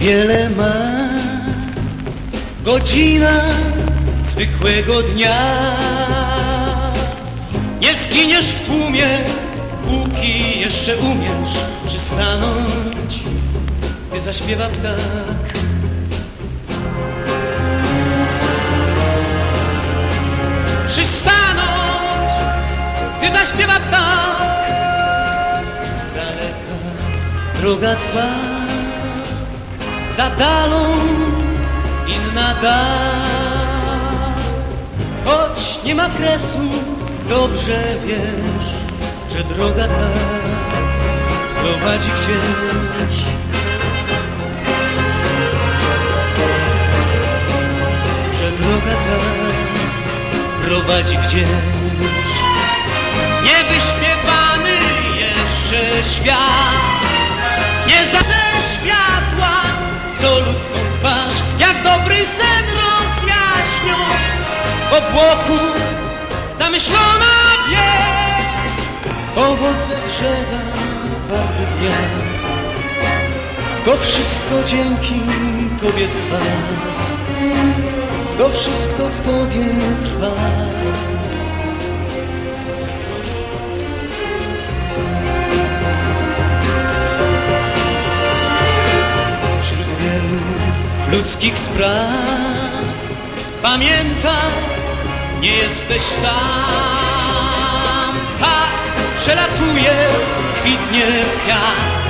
Wiele ma godzina zwykłego dnia. Nie zginiesz w tłumie, póki jeszcze umiesz przystanąć, gdy zaśpiewa ptak. Przystanąć, gdy zaśpiewa ptak. Daleka droga trwa, za dalą inna dal. Choć nie ma kresu, dobrze wiesz, że droga ta prowadzi gdzieś. Że droga ta prowadzi gdzieś. Niewyśpiewany jeszcze świat, nie za te światła, co ludzką twarz, jak dobry sen rozjaśnią. Obłoku zamyślona wie, owoce drzewa, barwy dnia. To wszystko dzięki Tobie trwa, to wszystko w Tobie trwa. Ludzkich spraw. Pamiętaj, nie jesteś sam. Tak przelatuje, kwitnie kwiat